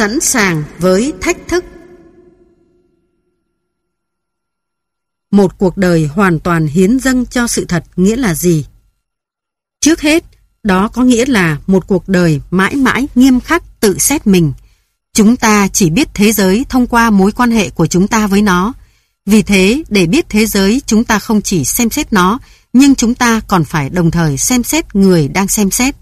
sẵn sàng với thách thức. Một cuộc đời hoàn toàn hiến dâng cho sự thật nghĩa là gì? Trước hết, đó có nghĩa là một cuộc đời mãi mãi nghiêm khắc tự xét mình. Chúng ta chỉ biết thế giới thông qua mối quan hệ của chúng ta với nó. Vì thế, để biết thế giới, chúng ta không chỉ xem xét nó, nhưng chúng ta còn phải đồng thời xem xét người đang xem xét.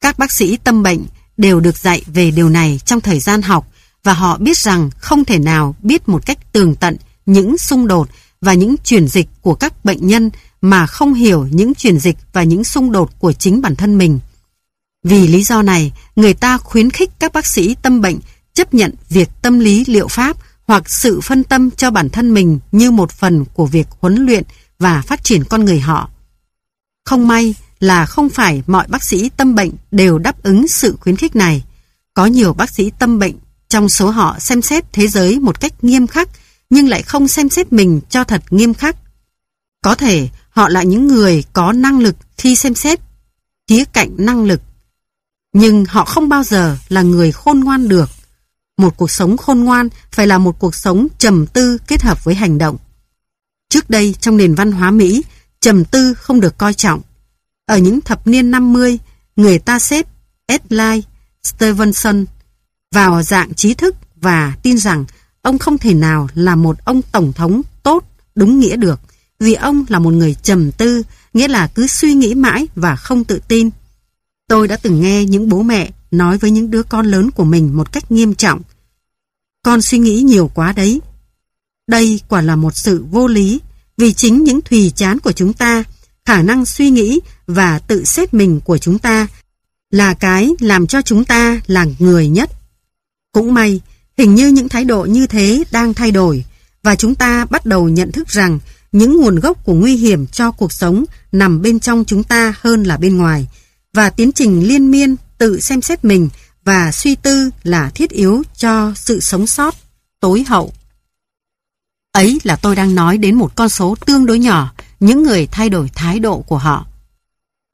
Các bác sĩ tâm bệnh đều được dạy về điều này trong thời gian học và họ biết rằng không thể nào biết một cách tường tận những xung đột và những chuyển dịch của các bệnh nhân mà không hiểu những chuyển dịch và những xung đột của chính bản thân mình. Vì lý do này, người ta khuyến khích các bác sĩ tâm bệnh chấp nhận việc tâm lý liệu pháp hoặc sự phân tâm cho bản thân mình như một phần của việc huấn luyện và phát triển con người họ. Không may là không phải mọi bác sĩ tâm bệnh đều đáp ứng sự khuyến khích này. Có nhiều bác sĩ tâm bệnh trong số họ xem xét thế giới một cách nghiêm khắc nhưng lại không xem xét mình cho thật nghiêm khắc. Có thể họ là những người có năng lực khi xem xét khía cạnh năng lực. Nhưng họ không bao giờ là người khôn ngoan được. Một cuộc sống khôn ngoan phải là một cuộc sống trầm tư kết hợp với hành động. Trước đây trong nền văn hóa Mỹ, trầm tư không được coi trọng. Ở những thập niên 50, người ta xếp Edline Stevenson vào dạng trí thức và tin rằng ông không thể nào là một ông tổng thống tốt, đúng nghĩa được, vì ông là một người trầm tư, nghĩa là cứ suy nghĩ mãi và không tự tin. Tôi đã từng nghe những bố mẹ nói với những đứa con lớn của mình một cách nghiêm trọng. Con suy nghĩ nhiều quá đấy. Đây quả là một sự vô lý, vì chính những thùy chán của chúng ta, khả năng suy nghĩ và tự xét mình của chúng ta là cái làm cho chúng ta là người nhất. Cũng may, hình như những thái độ như thế đang thay đổi và chúng ta bắt đầu nhận thức rằng những nguồn gốc của nguy hiểm cho cuộc sống nằm bên trong chúng ta hơn là bên ngoài và tiến trình liên miên tự xem xét mình và suy tư là thiết yếu cho sự sống sót tối hậu. Ấy là tôi đang nói đến một con số tương đối nhỏ, những người thay đổi thái độ của họ.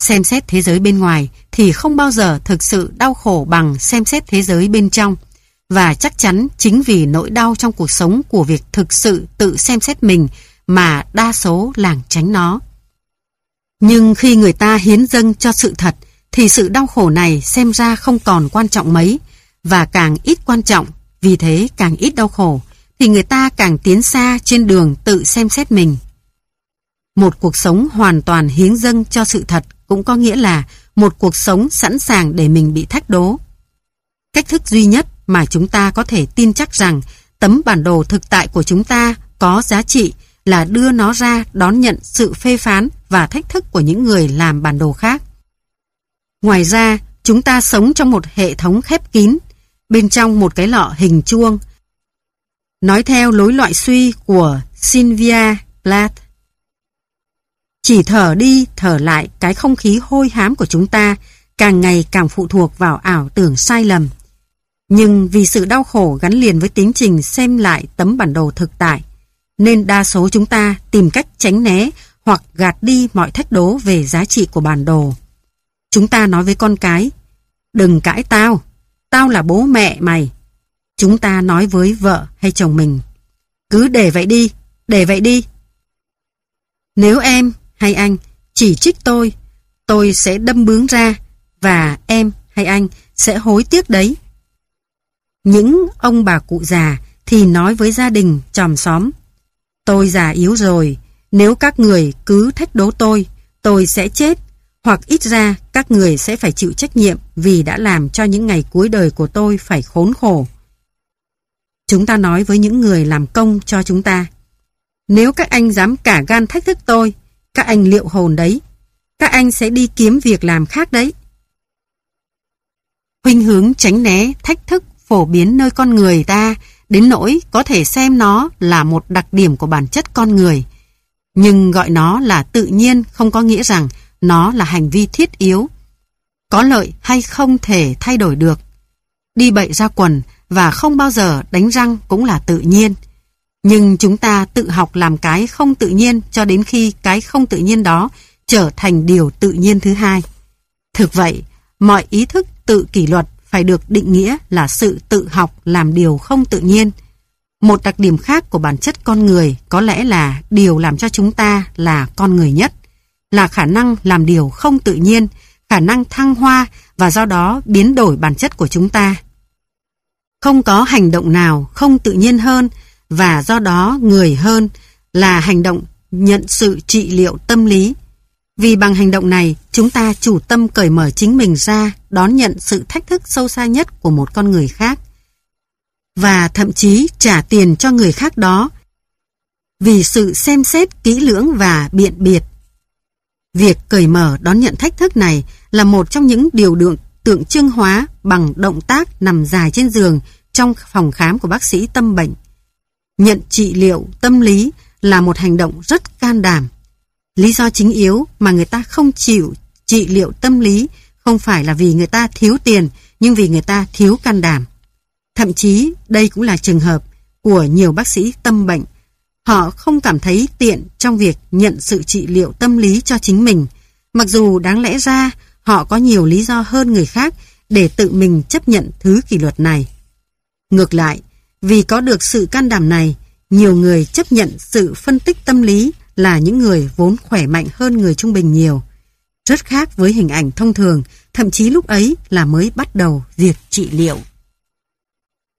Xem xét thế giới bên ngoài thì không bao giờ thực sự đau khổ bằng xem xét thế giới bên trong. Và chắc chắn chính vì nỗi đau trong cuộc sống của việc thực sự tự xem xét mình mà đa số làng tránh nó. Nhưng khi người ta hiến dâng cho sự thật thì sự đau khổ này xem ra không còn quan trọng mấy và càng ít quan trọng, vì thế càng ít đau khổ thì người ta càng tiến xa trên đường tự xem xét mình. Một cuộc sống hoàn toàn hiến dâng cho sự thật cũng có nghĩa là một cuộc sống sẵn sàng để mình bị thách đố. Cách thức duy nhất mà chúng ta có thể tin chắc rằng tấm bản đồ thực tại của chúng ta có giá trị là đưa nó ra đón nhận sự phê phán và thách thức của những người làm bản đồ khác. Ngoài ra, chúng ta sống trong một hệ thống khép kín, bên trong một cái lọ hình chuông. Nói theo lối loại suy của Sylvia Plath. Chỉ thở đi, thở lại cái không khí hôi hám của chúng ta càng ngày càng phụ thuộc vào ảo tưởng sai lầm. Nhưng vì sự đau khổ gắn liền với tiến trình xem lại tấm bản đồ thực tại, nên đa số chúng ta tìm cách tránh né hoặc gạt đi mọi thách đố về giá trị của bản đồ. Chúng ta nói với con cái, đừng cãi tao, tao là bố mẹ mày. Chúng ta nói với vợ hay chồng mình, cứ để vậy đi, để vậy đi. Nếu em hay anh chỉ trích tôi, tôi sẽ đâm bướng ra và em hay anh sẽ hối tiếc đấy. Những ông bà cụ già thì nói với gia đình, chòm xóm. Tôi già yếu rồi, nếu các người cứ thách đố tôi, tôi sẽ chết, hoặc ít ra các người sẽ phải chịu trách nhiệm vì đã làm cho những ngày cuối đời của tôi phải khốn khổ. Chúng ta nói với những người làm công cho chúng ta. Nếu các anh dám cả gan thách thức tôi, các anh liệu hồn đấy. Các anh sẽ đi kiếm việc làm khác đấy. Huynh hướng tránh né, thách thức phổ biến nơi con người ta đến nỗi có thể xem nó là một đặc điểm của bản chất con người. Nhưng gọi nó là tự nhiên không có nghĩa rằng nó là hành vi thiết yếu. Có lợi hay không thể thay đổi được. Đi bậy ra quần và không bao giờ đánh răng cũng là tự nhiên. Nhưng chúng ta tự học làm cái không tự nhiên cho đến khi cái không tự nhiên đó trở thành điều tự nhiên thứ hai. Thực vậy, mọi ý thức tự kỷ luật phải được định nghĩa là sự tự học làm điều không tự nhiên. Một đặc điểm khác của bản chất con người có lẽ là điều làm cho chúng ta là con người nhất, là khả năng làm điều không tự nhiên, khả năng thăng hoa và do đó biến đổi bản chất của chúng ta. Không có hành động nào không tự nhiên hơn và do đó người hơn là hành động nhận sự trị liệu tâm lý. Vì bằng hành động này, chúng ta chủ tâm cởi mở chính mình ra, đón nhận sự thách thức sâu xa nhất của một con người khác. Và thậm chí trả tiền cho người khác đó vì sự xem xét kỹ lưỡng và biện biệt. Việc cởi mở đón nhận thách thức này là một trong những điều được tượng trưng hóa bằng động tác nằm dài trên giường trong phòng khám của bác sĩ tâm bệnh. Nhận trị liệu tâm lý là một hành động rất can đảm. Lý do chính yếu mà người ta không chịu trị liệu tâm lý không phải là vì người ta thiếu tiền, nhưng vì người ta thiếu can đảm. Thậm chí đây cũng là trường hợp của nhiều bác sĩ tâm bệnh. Họ không cảm thấy tiện trong việc nhận sự trị liệu tâm lý cho chính mình, mặc dù đáng lẽ ra họ có nhiều lý do hơn người khác để tự mình chấp nhận thứ kỷ luật này. Ngược lại, vì có được sự can đảm này, nhiều người chấp nhận sự phân tích tâm lý là những người vốn khỏe mạnh hơn người trung bình nhiều. Rất khác với hình ảnh thông thường, thậm chí lúc ấy là mới bắt đầu việc trị liệu.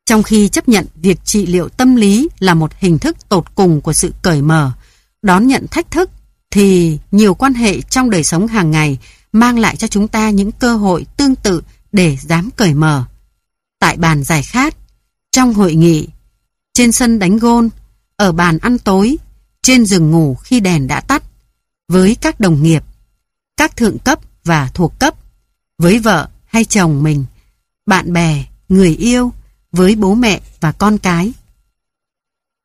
Trong khi chấp nhận việc trị liệu tâm lý là một hình thức tột cùng của sự cởi mở, đón nhận thách thức, thì nhiều quan hệ trong đời sống hàng ngày mang lại cho chúng ta những cơ hội tương tự để dám cởi mở. Tại bàn giải khát, trong hội nghị, trên sân đánh gôn, ở bàn ăn tối, trên giường ngủ khi đèn đã tắt, với các đồng nghiệp, các thượng cấp và thuộc cấp, với vợ hay chồng mình, bạn bè, người yêu, với bố mẹ và con cái.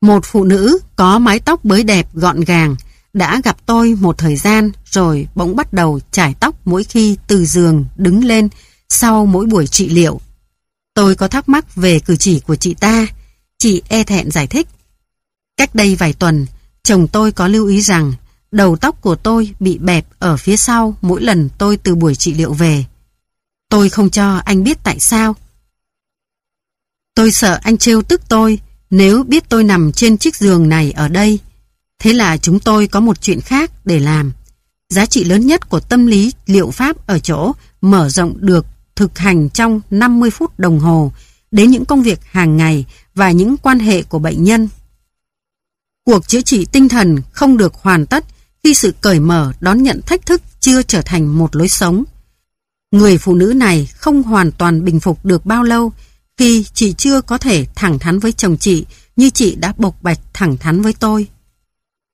Một phụ nữ có mái tóc bới đẹp gọn gàng đã gặp tôi một thời gian rồi bỗng bắt đầu chải tóc mỗi khi từ giường đứng lên sau mỗi buổi trị liệu. Tôi có thắc mắc về cử chỉ của chị ta, chị e thẹn giải thích. Cách đây vài tuần, chồng tôi có lưu ý rằng đầu tóc của tôi bị bẹp ở phía sau mỗi lần tôi từ buổi trị liệu về. Tôi không cho anh biết tại sao. Tôi sợ anh trêu tức tôi nếu biết tôi nằm trên chiếc giường này ở đây. Thế là chúng tôi có một chuyện khác để làm. Giá trị lớn nhất của tâm lý liệu pháp ở chỗ mở rộng được thực hành trong 50 phút đồng hồ đến những công việc hàng ngày và những quan hệ của bệnh nhân. Cuộc chữa trị tinh thần không được hoàn tất khi sự cởi mở đón nhận thách thức chưa trở thành một lối sống. Người phụ nữ này không hoàn toàn bình phục được bao lâu khi chị chưa có thể thẳng thắn với chồng chị như chị đã bộc bạch thẳng thắn với tôi.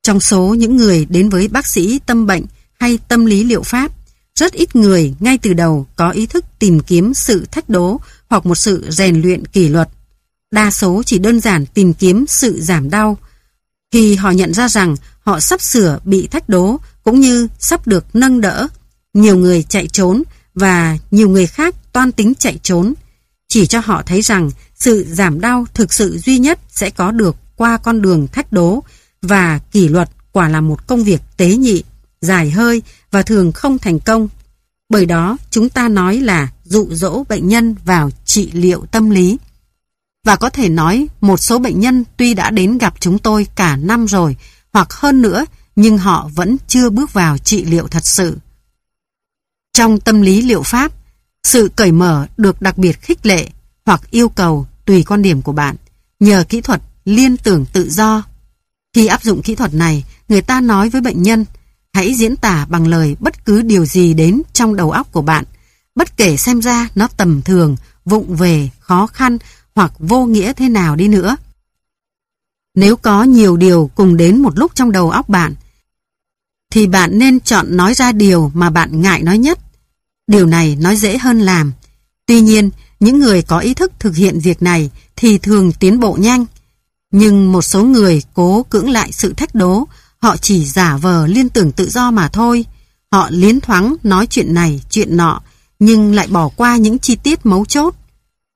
Trong số những người đến với bác sĩ tâm bệnh hay tâm lý liệu pháp, rất ít người ngay từ đầu có ý thức tìm kiếm sự thách đố hoặc một sự rèn luyện kỷ luật. Đa số chỉ đơn giản tìm kiếm sự giảm đau. Khi họ nhận ra rằng họ sắp sửa bị thách đố cũng như sắp được nâng đỡ, nhiều người chạy trốn và nhiều người khác toan tính chạy trốn. Chỉ cho họ thấy rằng sự giảm đau thực sự duy nhất sẽ có được qua con đường thách đố và kỷ luật quả là một công việc tế nhị, dài hơi và thường không thành công. Bởi đó chúng ta nói là dụ dỗ bệnh nhân vào trị liệu tâm lý. Và có thể nói một số bệnh nhân tuy đã đến gặp chúng tôi cả năm rồi hoặc hơn nữa nhưng họ vẫn chưa bước vào trị liệu thật sự. Trong tâm lý liệu pháp, sự cởi mở được đặc biệt khích lệ hoặc yêu cầu tùy quan điểm của bạn nhờ kỹ thuật liên tưởng tự do. Khi áp dụng kỹ thuật này, người ta nói với bệnh nhân hãy diễn tả bằng lời bất cứ điều gì đến trong đầu óc của bạn, bất kể xem ra nó tầm thường, vụng về, khó khăn hoặc vô nghĩa thế nào đi nữa. Nếu có nhiều điều cùng đến một lúc trong đầu óc bạn, thì bạn nên chọn nói ra điều mà bạn ngại nói nhất. Điều này nói dễ hơn làm. Tuy nhiên, những người có ý thức thực hiện việc này thì thường tiến bộ nhanh. Nhưng một số người cố cưỡng lại sự thách đố, họ chỉ giả vờ liên tưởng tự do mà thôi. Họ liến thoáng nói chuyện này, chuyện nọ, nhưng lại bỏ qua những chi tiết mấu chốt.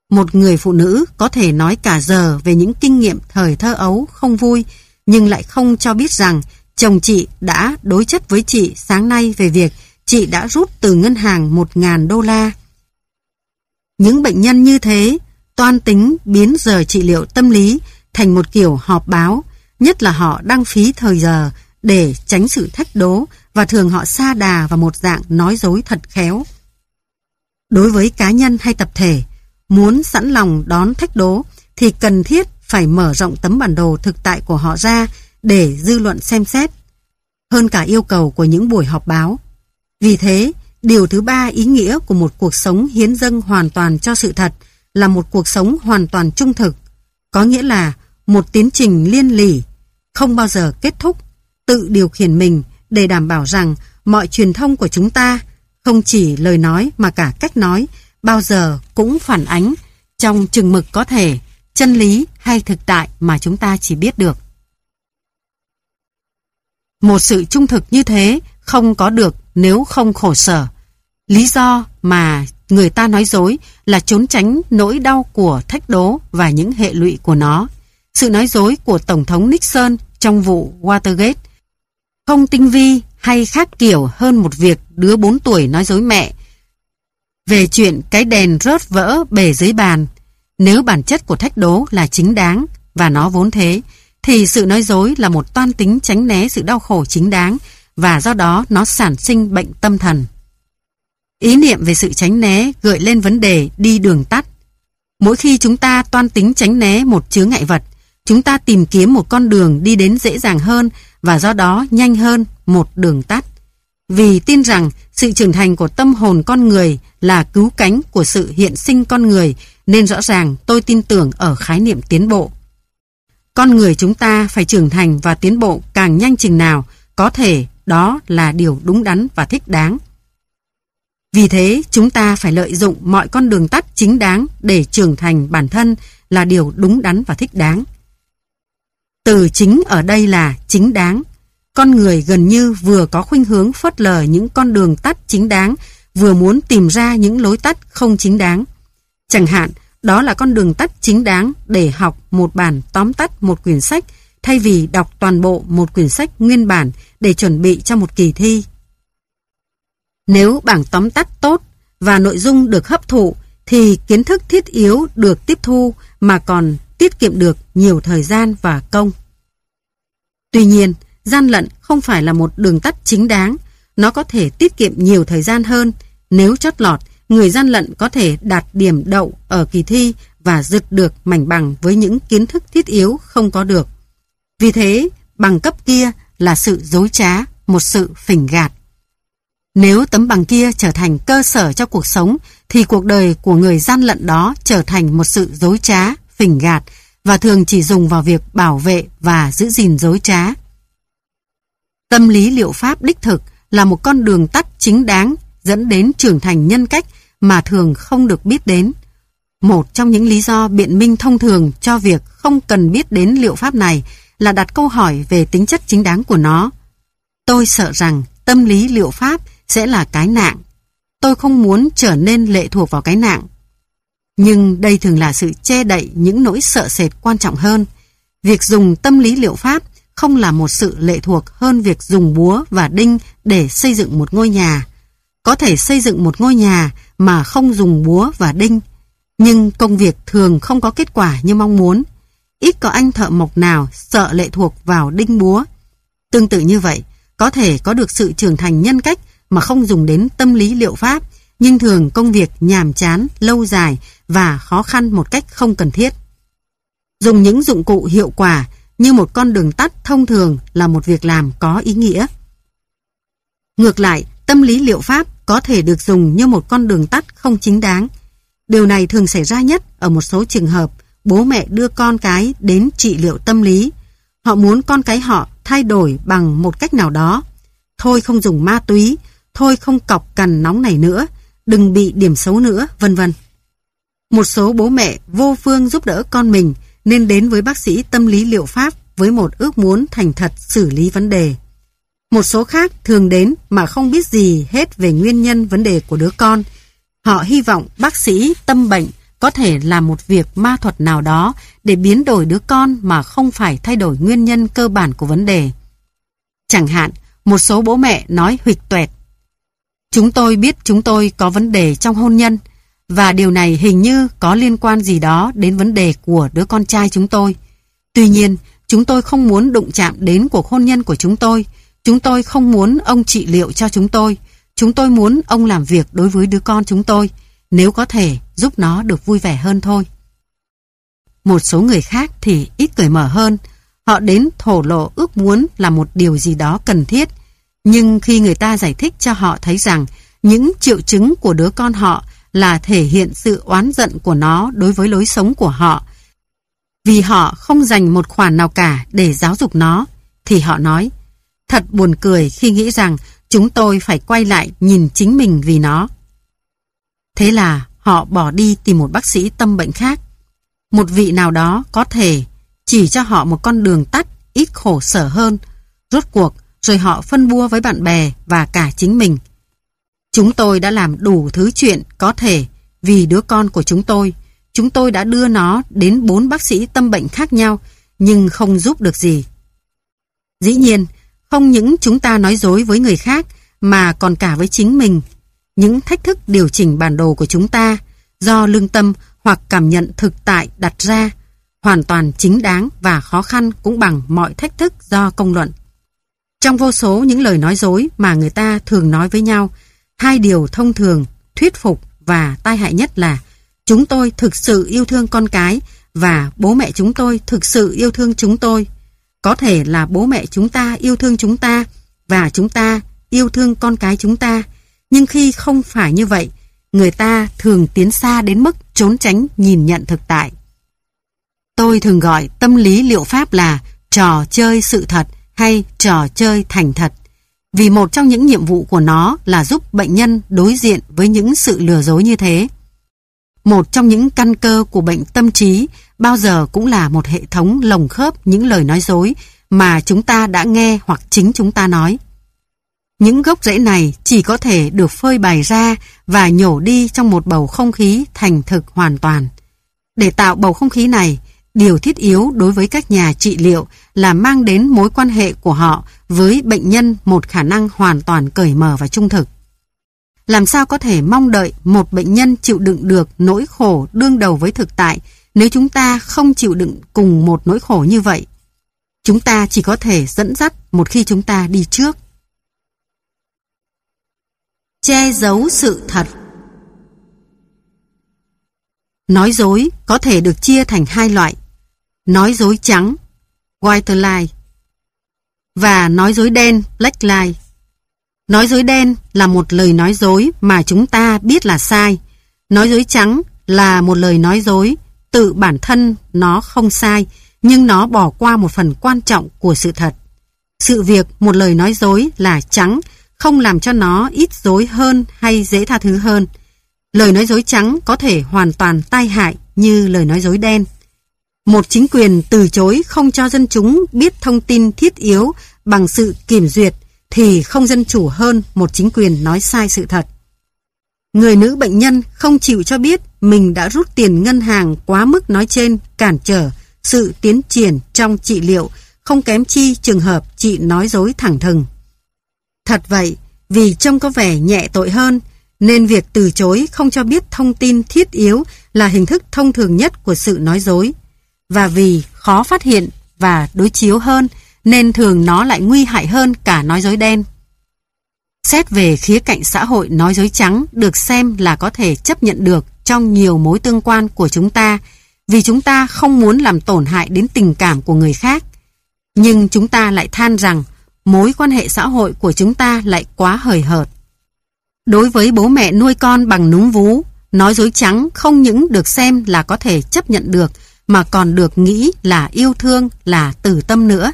Một người phụ nữ có thể nói cả giờ về những kinh nghiệm thời thơ ấu không vui, nhưng lại không cho biết rằng chồng chị đã đối chất với chị sáng nay về việc chị đã rút từ ngân hàng 1.000 đô la. Những bệnh nhân như thế toan tính biến giờ trị liệu tâm lý thành một kiểu họp báo, nhất là họ đăng phí thời giờ để tránh sự thách đố và thường họ xa đà vào một dạng nói dối thật khéo. Đối với cá nhân hay tập thể, muốn sẵn lòng đón thách đố thì cần thiết phải mở rộng tấm bản đồ thực tại của họ ra để dư luận xem xét, hơn cả yêu cầu của những buổi họp báo. Vì thế, điều thứ ba ý nghĩa của một cuộc sống hiến dâng hoàn toàn cho sự thật là một cuộc sống hoàn toàn trung thực, có nghĩa là một tiến trình liên lỉ, không bao giờ kết thúc, tự điều khiển mình để đảm bảo rằng mọi truyền thông của chúng ta, không chỉ lời nói mà cả cách nói, bao giờ cũng phản ánh trong chừng mực có thể chân lý hay thực tại mà chúng ta chỉ biết được. Một sự trung thực như thế không có được nếu không khổ sở. Lý do mà người ta nói dối là trốn tránh nỗi đau của thách đố và những hệ lụy của nó. Sự nói dối của Tổng thống Nixon trong vụ Watergate không tinh vi hay khác kiểu hơn một việc đứa 4 tuổi nói dối mẹ về chuyện cái đèn rớt vỡ bề dưới bàn. Nếu bản chất của thách đố là chính đáng và nó vốn thế, thì sự nói dối là một toan tính tránh né sự đau khổ chính đáng và do đó nó sản sinh bệnh tâm thần. Ý niệm về sự tránh né gợi lên vấn đề đi đường tắt. Mỗi khi chúng ta toan tính tránh né một chướng ngại vật, chúng ta tìm kiếm một con đường đi đến dễ dàng hơn và do đó nhanh hơn một đường tắt. Vì tin rằng sự trưởng thành của tâm hồn con người là cứu cánh của sự hiện sinh con người nên rõ ràng tôi tin tưởng ở khái niệm tiến bộ. Con người chúng ta phải trưởng thành và tiến bộ càng nhanh chừng nào có thể đó là điều đúng đắn và thích đáng. Vì thế, chúng ta phải lợi dụng mọi con đường tắt chính đáng để trưởng thành bản thân là điều đúng đắn và thích đáng. Từ chính ở đây là chính đáng. Con người gần như vừa có khuynh hướng phớt lờ những con đường tắt chính đáng, vừa muốn tìm ra những lối tắt không chính đáng. Chẳng hạn, đó là con đường tắt chính đáng để học một bản tóm tắt một quyển sách thay vì đọc toàn bộ một quyển sách nguyên bản để chuẩn bị cho một kỳ thi. Nếu bảng tóm tắt tốt và nội dung được hấp thụ thì kiến thức thiết yếu được tiếp thu mà còn tiết kiệm được nhiều thời gian và công. Tuy nhiên, gian lận không phải là một đường tắt chính đáng, nó có thể tiết kiệm nhiều thời gian hơn. Nếu chót lọt, người gian lận có thể đạt điểm đậu ở kỳ thi và giật được mảnh bằng với những kiến thức thiết yếu không có được. Vì thế, bằng cấp kia là sự dối trá, một sự phỉnh gạt. Nếu tấm bằng kia trở thành cơ sở cho cuộc sống, thì cuộc đời của người gian lận đó trở thành một sự dối trá, phỉnh gạt và thường chỉ dùng vào việc bảo vệ và giữ gìn dối trá. Tâm lý liệu pháp đích thực là một con đường tắt chính đáng dẫn đến trưởng thành nhân cách mà thường không được biết đến. Một trong những lý do biện minh thông thường cho việc không cần biết đến liệu pháp này là đặt câu hỏi về tính chất chính đáng của nó. Tôi sợ rằng tâm lý liệu pháp sẽ là cái nạn. Tôi không muốn trở nên lệ thuộc vào cái nạn. Nhưng đây thường là sự che đậy những nỗi sợ sệt quan trọng hơn. Việc dùng tâm lý liệu pháp không là một sự lệ thuộc hơn việc dùng búa và đinh để xây dựng một ngôi nhà. Có thể xây dựng một ngôi nhà mà không dùng búa và đinh, nhưng công việc thường không có kết quả như mong muốn. Ít có anh thợ mộc nào sợ lệ thuộc vào đinh búa. Tương tự như vậy, có thể có được sự trưởng thành nhân cách mà không dùng đến tâm lý liệu pháp, nhưng thường công việc nhàm chán, lâu dài và khó khăn một cách không cần thiết. Dùng những dụng cụ hiệu quả như một con đường tắt thông thường là một việc làm có ý nghĩa. Ngược lại, tâm lý liệu pháp có thể được dùng như một con đường tắt không chính đáng. Điều này thường xảy ra nhất ở một số trường hợp bố mẹ đưa con cái đến trị liệu tâm lý. Họ muốn con cái họ thay đổi bằng một cách nào đó. Thôi không dùng ma túy, thôi không cọc cằn nóng này nữa, đừng bị điểm xấu nữa, vân vân. Một số bố mẹ vô phương giúp đỡ con mình nên đến với bác sĩ tâm lý liệu pháp với một ước muốn thành thật xử lý vấn đề. Một số khác thường đến mà không biết gì hết về nguyên nhân vấn đề của đứa con. Họ hy vọng bác sĩ tâm bệnh có thể làm một việc ma thuật nào đó để biến đổi đứa con mà không phải thay đổi nguyên nhân cơ bản của vấn đề. Chẳng hạn, một số bố mẹ nói huỵch tuẹt. Chúng tôi biết chúng tôi có vấn đề trong hôn nhân và điều này hình như có liên quan gì đó đến vấn đề của đứa con trai chúng tôi. Tuy nhiên, chúng tôi không muốn đụng chạm đến cuộc hôn nhân của chúng tôi. Chúng tôi không muốn ông trị liệu cho chúng tôi. Chúng tôi muốn ông làm việc đối với đứa con chúng tôi, nếu có thể giúp nó được vui vẻ hơn thôi. Một số người khác thì ít cởi mở hơn. Họ đến thổ lộ ước muốn là một điều gì đó cần thiết. Nhưng khi người ta giải thích cho họ thấy rằng những triệu chứng của đứa con họ là thể hiện sự oán giận của nó đối với lối sống của họ. Vì họ không dành một khoản nào cả để giáo dục nó, thì họ nói, thật buồn cười khi nghĩ rằng chúng tôi phải quay lại nhìn chính mình vì nó. Thế là họ bỏ đi tìm một bác sĩ tâm bệnh khác. Một vị nào đó có thể chỉ cho họ một con đường tắt ít khổ sở hơn. Rốt cuộc rồi họ phân bua với bạn bè và cả chính mình. Chúng tôi đã làm đủ thứ chuyện có thể vì đứa con của chúng tôi. Chúng tôi đã đưa nó đến bốn bác sĩ tâm bệnh khác nhau nhưng không giúp được gì. Dĩ nhiên, không những chúng ta nói dối với người khác mà còn cả với chính mình. Những thách thức điều chỉnh bản đồ của chúng ta do lương tâm hoặc cảm nhận thực tại đặt ra hoàn toàn chính đáng và khó khăn cũng bằng mọi thách thức do công luận. Trong vô số những lời nói dối mà người ta thường nói với nhau, hai điều thông thường, thuyết phục và tai hại nhất là chúng tôi thực sự yêu thương con cái và bố mẹ chúng tôi thực sự yêu thương chúng tôi. Có thể là bố mẹ chúng ta yêu thương chúng ta và chúng ta yêu thương con cái chúng ta. Nhưng khi không phải như vậy, người ta thường tiến xa đến mức trốn tránh nhìn nhận thực tại. Tôi thường gọi tâm lý liệu pháp là trò chơi sự thật hay trò chơi thành thật. Vì một trong những nhiệm vụ của nó là giúp bệnh nhân đối diện với những sự lừa dối như thế. Một trong những căn cơ của bệnh tâm trí bao giờ cũng là một hệ thống lồng khớp những lời nói dối mà chúng ta đã nghe hoặc chính chúng ta nói. Những gốc rễ này chỉ có thể được phơi bày ra và nhổ đi trong một bầu không khí thành thực hoàn toàn. Để tạo bầu không khí này, điều thiết yếu đối với các nhà trị liệu là mang đến mối quan hệ của họ với bệnh nhân một khả năng hoàn toàn cởi mở và trung thực. Làm sao có thể mong đợi một bệnh nhân chịu đựng được nỗi khổ đương đầu với thực tại nếu chúng ta không chịu đựng cùng một nỗi khổ như vậy? Chúng ta chỉ có thể dẫn dắt một khi chúng ta đi trước. Che giấu sự thật Nói dối có thể được chia thành hai loại. Nói dối trắng, white lie, và nói dối đen, black lie. Nói dối đen là một lời nói dối mà chúng ta biết là sai. Nói dối trắng là một lời nói dối tự bản thân nó không sai, nhưng nó bỏ qua một phần quan trọng của sự thật. Sự việc một lời nói dối là trắng không làm cho nó ít dối hơn hay dễ tha thứ hơn. Lời nói dối trắng có thể hoàn toàn tai hại như lời nói dối đen. Một chính quyền từ chối không cho dân chúng biết thông tin thiết yếu bằng sự kiểm duyệt thì không dân chủ hơn một chính quyền nói sai sự thật. Người nữ bệnh nhân không chịu cho biết mình đã rút tiền ngân hàng quá mức nói trên cản trở sự tiến triển trong trị liệu không kém chi trường hợp chị nói dối thẳng thừng. Thật vậy, vì trông có vẻ nhẹ tội hơn, nên việc từ chối không cho biết thông tin thiết yếu là hình thức thông thường nhất của sự nói dối. Và vì khó phát hiện và đối chiếu hơn, nên thường nó lại nguy hại hơn cả nói dối đen. Xét về khía cạnh xã hội nói dối trắng được xem là có thể chấp nhận được trong nhiều mối tương quan của chúng ta vì chúng ta không muốn làm tổn hại đến tình cảm của người khác. Nhưng chúng ta lại than rằng mối quan hệ xã hội của chúng ta lại quá hời hợt. Đối với bố mẹ nuôi con bằng núng vú, nói dối trắng không những được xem là có thể chấp nhận được mà còn được nghĩ là yêu thương, là tử tâm nữa.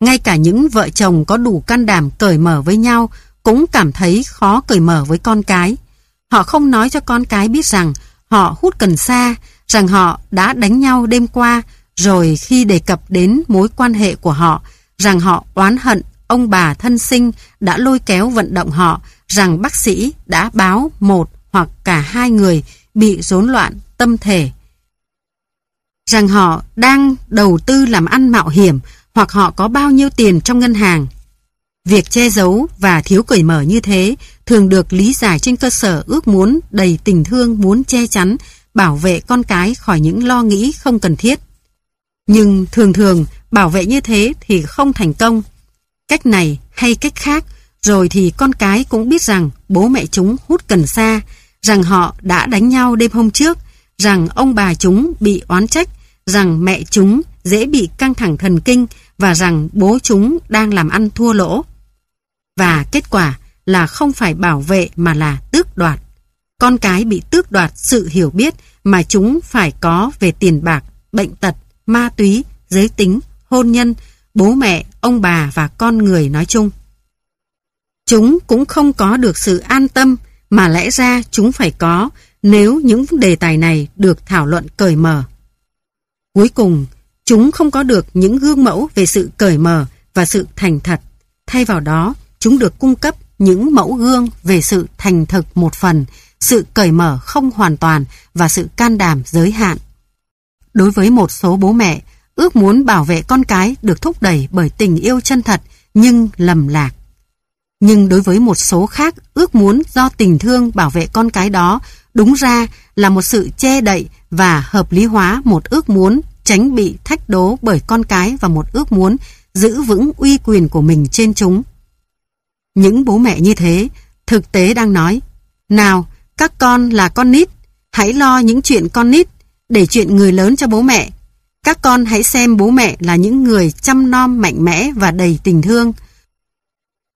Ngay cả những vợ chồng có đủ can đảm cởi mở với nhau cũng cảm thấy khó cởi mở với con cái. Họ không nói cho con cái biết rằng họ hút cần sa, rằng họ đã đánh nhau đêm qua, rồi khi đề cập đến mối quan hệ của họ, rằng họ oán hận ông bà thân sinh đã lôi kéo vận động họ rằng bác sĩ đã báo một hoặc cả hai người bị rối loạn tâm thể. Rằng họ đang đầu tư làm ăn mạo hiểm hoặc họ có bao nhiêu tiền trong ngân hàng. Việc che giấu và thiếu cởi mở như thế thường được lý giải trên cơ sở ước muốn đầy tình thương muốn che chắn, bảo vệ con cái khỏi những lo nghĩ không cần thiết. Nhưng thường thường bảo vệ như thế thì không thành công. Cách này hay cách khác, rồi thì con cái cũng biết rằng bố mẹ chúng hút cần sa, rằng họ đã đánh nhau đêm hôm trước, rằng ông bà chúng bị oán trách, rằng mẹ chúng dễ bị căng thẳng thần kinh và rằng bố chúng đang làm ăn thua lỗ. Và kết quả là không phải bảo vệ mà là tước đoạt. Con cái bị tước đoạt sự hiểu biết mà chúng phải có về tiền bạc, bệnh tật, ma túy, giới tính, hôn nhân, bố mẹ, ông bà và con người nói chung. Chúng cũng không có được sự an tâm mà lẽ ra chúng phải có nếu những đề tài này được thảo luận cởi mở. Cuối cùng, chúng không có được những gương mẫu về sự cởi mở và sự thành thật. Thay vào đó, chúng được cung cấp những mẫu gương về sự thành thực một phần, sự cởi mở không hoàn toàn và sự can đảm giới hạn. Đối với một số bố mẹ, ước muốn bảo vệ con cái được thúc đẩy bởi tình yêu chân thật nhưng lầm lạc. Nhưng đối với một số khác, ước muốn do tình thương bảo vệ con cái đó đúng ra là một sự che đậy và hợp lý hóa một ước muốn tránh bị thách đố bởi con cái và một ước muốn giữ vững uy quyền của mình trên chúng. Những bố mẹ như thế, thực tế đang nói, nào, các con là con nít, hãy lo những chuyện con nít, để chuyện người lớn cho bố mẹ. Các con hãy xem bố mẹ là những người chăm nom mạnh mẽ và đầy tình thương.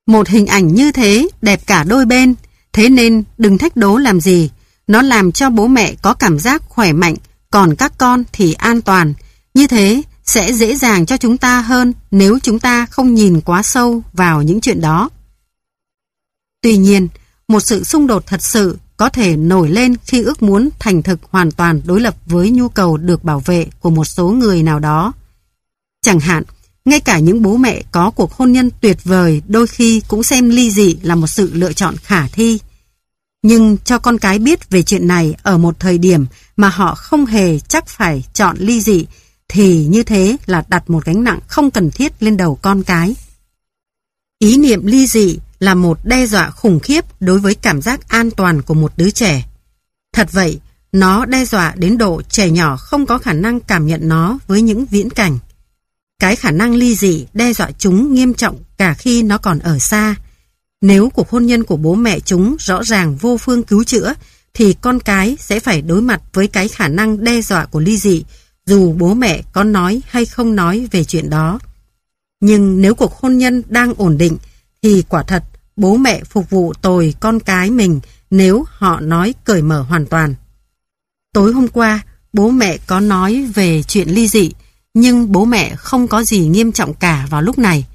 Một hình ảnh như thế đẹp cả đôi bên, thế nên đừng thách đố làm gì. Nó làm cho bố mẹ có cảm giác khỏe mạnh, còn các con thì an toàn. Như thế sẽ dễ dàng cho chúng ta hơn nếu chúng ta không nhìn quá sâu vào những chuyện đó. Tuy nhiên, một sự xung đột thật sự có thể nổi lên khi ước muốn thành thực hoàn toàn đối lập với nhu cầu được bảo vệ của một số người nào đó. Chẳng hạn, ngay cả những bố mẹ có cuộc hôn nhân tuyệt vời đôi khi cũng xem ly dị là một sự lựa chọn khả thi. Nhưng cho con cái biết về chuyện này ở một thời điểm mà họ không hề chắc phải chọn ly dị thì như thế là đặt một gánh nặng không cần thiết lên đầu con cái. Ý niệm ly dị là một đe dọa khủng khiếp đối với cảm giác an toàn của một đứa trẻ. Thật vậy, nó đe dọa đến độ trẻ nhỏ không có khả năng cảm nhận nó với những viễn cảnh. Cái khả năng ly dị đe dọa chúng nghiêm trọng cả khi nó còn ở xa. Nếu cuộc hôn nhân của bố mẹ chúng rõ ràng vô phương cứu chữa, thì con cái sẽ phải đối mặt với cái khả năng đe dọa của ly dị, dù bố mẹ có nói hay không nói về chuyện đó. Nhưng nếu cuộc hôn nhân đang ổn định, thì quả thật bố mẹ phục vụ tồi con cái mình nếu họ nói cởi mở hoàn toàn. Tối hôm qua, bố mẹ có nói về chuyện ly dị, nhưng bố mẹ không có gì nghiêm trọng cả vào lúc này.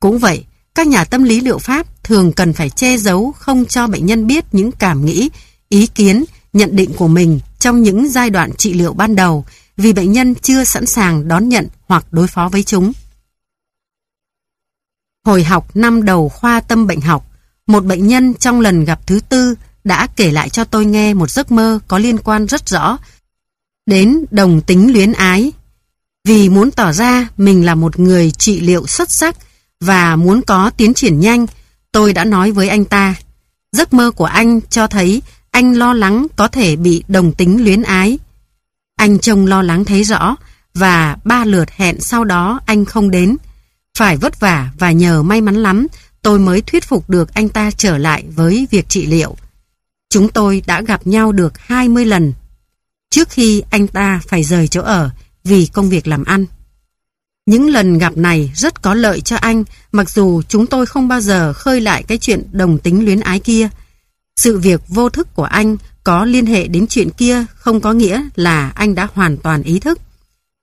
Cũng vậy, các nhà tâm lý liệu pháp thường cần phải che giấu không cho bệnh nhân biết những cảm nghĩ, ý kiến, nhận định của mình trong những giai đoạn trị liệu ban đầu vì bệnh nhân chưa sẵn sàng đón nhận hoặc đối phó với chúng. Hồi học năm đầu khoa tâm bệnh học, một bệnh nhân trong lần gặp thứ tư đã kể lại cho tôi nghe một giấc mơ có liên quan rất rõ đến đồng tính luyến ái. Vì muốn tỏ ra mình là một người trị liệu xuất sắc và muốn có tiến triển nhanh, tôi đã nói với anh ta. Giấc mơ của anh cho thấy anh lo lắng có thể bị đồng tính luyến ái. Anh trông lo lắng thấy rõ và ba lượt hẹn sau đó anh không đến. Phải vất vả và nhờ may mắn lắm tôi mới thuyết phục được anh ta trở lại với việc trị liệu. Chúng tôi đã gặp nhau được 20 lần trước khi anh ta phải rời chỗ ở vì công việc làm ăn. Những lần gặp này rất có lợi cho anh mặc dù chúng tôi không bao giờ khơi lại cái chuyện đồng tính luyến ái kia. Sự việc vô thức của anh có liên hệ đến chuyện kia không có nghĩa là anh đã hoàn toàn ý thức.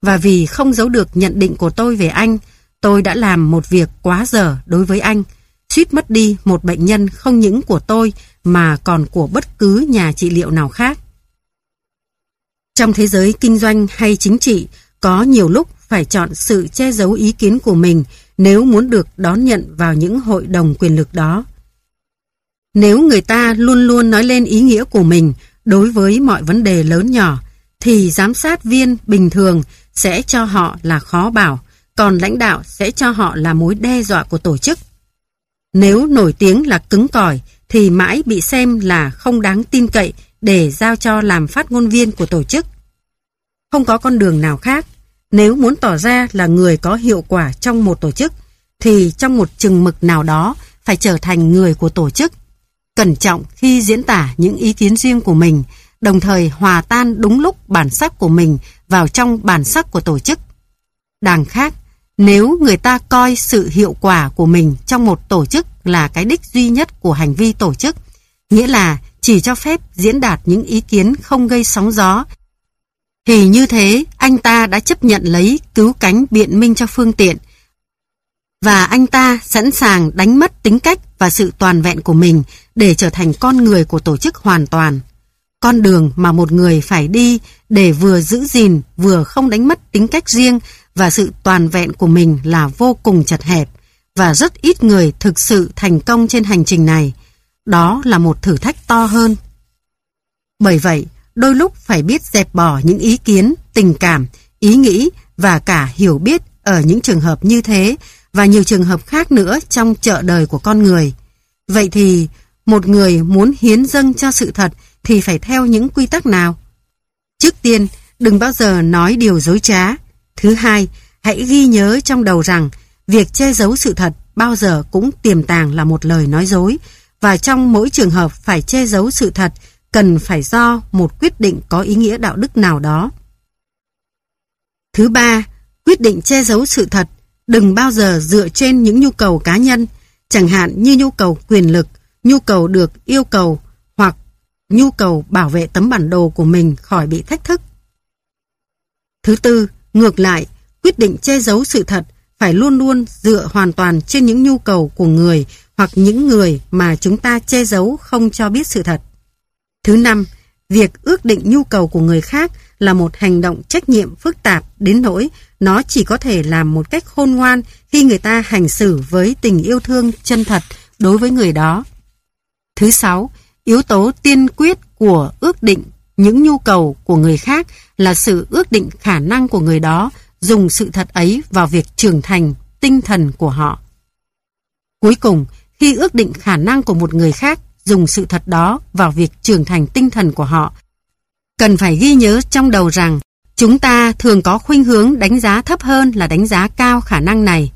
Và vì không giấu được nhận định của tôi về anh, tôi đã làm một việc quá dở đối với anh, suýt mất đi một bệnh nhân không những của tôi mà còn của bất cứ nhà trị liệu nào khác. Trong thế giới kinh doanh hay chính trị, có nhiều lúc phải chọn sự che giấu ý kiến của mình nếu muốn được đón nhận vào những hội đồng quyền lực đó. Nếu người ta luôn luôn nói lên ý nghĩa của mình đối với mọi vấn đề lớn nhỏ, thì giám sát viên bình thường sẽ cho họ là khó bảo, còn lãnh đạo sẽ cho họ là mối đe dọa của tổ chức. Nếu nổi tiếng là cứng cỏi thì mãi bị xem là không đáng tin cậy để giao cho làm phát ngôn viên của tổ chức. Không có con đường nào khác. Nếu muốn tỏ ra là người có hiệu quả trong một tổ chức, thì trong một chừng mực nào đó phải trở thành người của tổ chức. Cẩn trọng khi diễn tả những ý kiến riêng của mình, đồng thời hòa tan đúng lúc bản sắc của mình vào trong bản sắc của tổ chức. Đằng khác, nếu người ta coi sự hiệu quả của mình trong một tổ chức là cái đích duy nhất của hành vi tổ chức, nghĩa là chỉ cho phép diễn đạt những ý kiến không gây sóng gió, thì như thế anh ta đã chấp nhận lấy cứu cánh biện minh cho phương tiện, và anh ta sẵn sàng đánh mất tính cách và sự toàn vẹn của mình để trở thành con người của tổ chức hoàn toàn. Con đường mà một người phải đi để vừa giữ gìn vừa không đánh mất tính cách riêng và sự toàn vẹn của mình là vô cùng chật hẹp và rất ít người thực sự thành công trên hành trình này. Đó là một thử thách to hơn. Bởi vậy, đôi lúc phải biết dẹp bỏ những ý kiến, tình cảm, ý nghĩ và cả hiểu biết ở những trường hợp như thế và nhiều trường hợp khác nữa trong chợ đời của con người. Vậy thì, một người muốn hiến dâng cho sự thật thì phải theo những quy tắc nào? Trước tiên, đừng bao giờ nói điều dối trá. Thứ hai, hãy ghi nhớ trong đầu rằng việc che giấu sự thật bao giờ cũng tiềm tàng là một lời nói dối và trong mỗi trường hợp phải che giấu sự thật cần phải do một quyết định có ý nghĩa đạo đức nào đó. Thứ ba, quyết định che giấu sự thật đừng bao giờ dựa trên những nhu cầu cá nhân, chẳng hạn như nhu cầu quyền lực, nhu cầu được yêu cầu hoặc nhu cầu bảo vệ tấm bản đồ của mình khỏi bị thách thức. Thứ tư, ngược lại, quyết định che giấu sự thật phải luôn luôn dựa hoàn toàn trên những nhu cầu của người hoặc những người mà chúng ta che giấu không cho biết sự thật. Thứ năm, việc ước định nhu cầu của người khác là một hành động trách nhiệm phức tạp đến nỗi nó chỉ có thể làm một cách khôn ngoan khi người ta hành xử với tình yêu thương chân thật đối với người đó. Thứ sáu, yếu tố tiên quyết của ước định những nhu cầu của người khác là sự ước định khả năng của người đó dùng sự thật ấy vào việc trưởng thành tinh thần của họ. Cuối cùng, khi ước định khả năng của một người khác dùng sự thật đó vào việc trưởng thành tinh thần của họ, cần phải ghi nhớ trong đầu rằng chúng ta thường có khuynh hướng đánh giá thấp hơn là đánh giá cao khả năng này.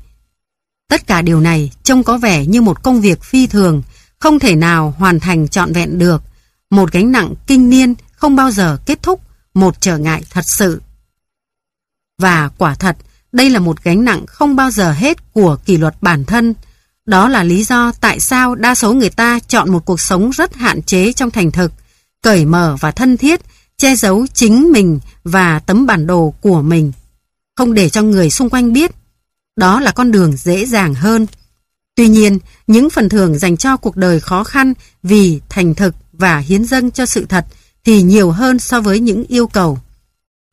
Tất cả điều này trông có vẻ như một công việc phi thường, không thể nào hoàn thành trọn vẹn được, một gánh nặng kinh niên không bao giờ kết thúc, một trở ngại thật sự. Và quả thật, đây là một gánh nặng không bao giờ hết của kỷ luật bản thân. Đó là lý do tại sao đa số người ta chọn một cuộc sống rất hạn chế trong thành thực, cởi mở và thân thiết, che giấu chính mình và tấm bản đồ của mình. Không để cho người xung quanh biết. Đó là con đường dễ dàng hơn. Tuy nhiên, những phần thưởng dành cho cuộc đời khó khăn vì thành thực và hiến dâng cho sự thật thì nhiều hơn so với những yêu cầu.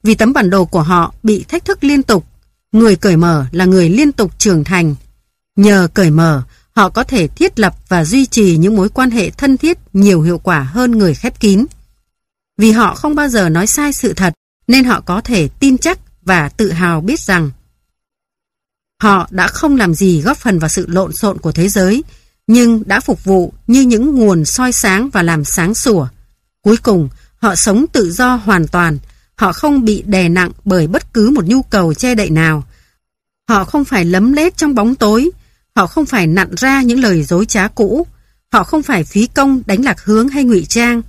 Vì tấm bản đồ của họ bị thách thức liên tục, người cởi mở là người liên tục trưởng thành. Nhờ cởi mở, họ có thể thiết lập và duy trì những mối quan hệ thân thiết nhiều hiệu quả hơn người khép kín. Vì họ không bao giờ nói sai sự thật, nên họ có thể tin chắc và tự hào biết rằng họ đã không làm gì góp phần vào sự lộn xộn của thế giới, nhưng đã phục vụ như những nguồn soi sáng và làm sáng sủa. Cuối cùng, họ sống tự do hoàn toàn, họ không bị đè nặng bởi bất cứ một nhu cầu che đậy nào. Họ không phải lấm lét trong bóng tối, họ không phải nặn ra những lời dối trá cũ, họ không phải phí công đánh lạc hướng hay ngụy trang,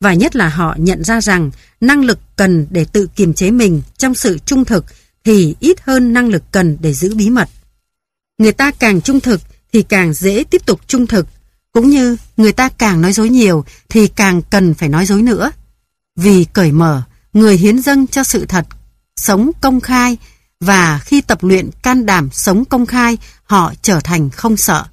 và nhất là họ nhận ra rằng năng lực cần để tự kiềm chế mình trong sự trung thực thì ít hơn năng lực cần để giữ bí mật. Người ta càng trung thực thì càng dễ tiếp tục trung thực, cũng như người ta càng nói dối nhiều thì càng cần phải nói dối nữa. Vì cởi mở, người hiến dâng cho sự thật, sống công khai và khi tập luyện can đảm sống công khai, họ trở thành không sợ.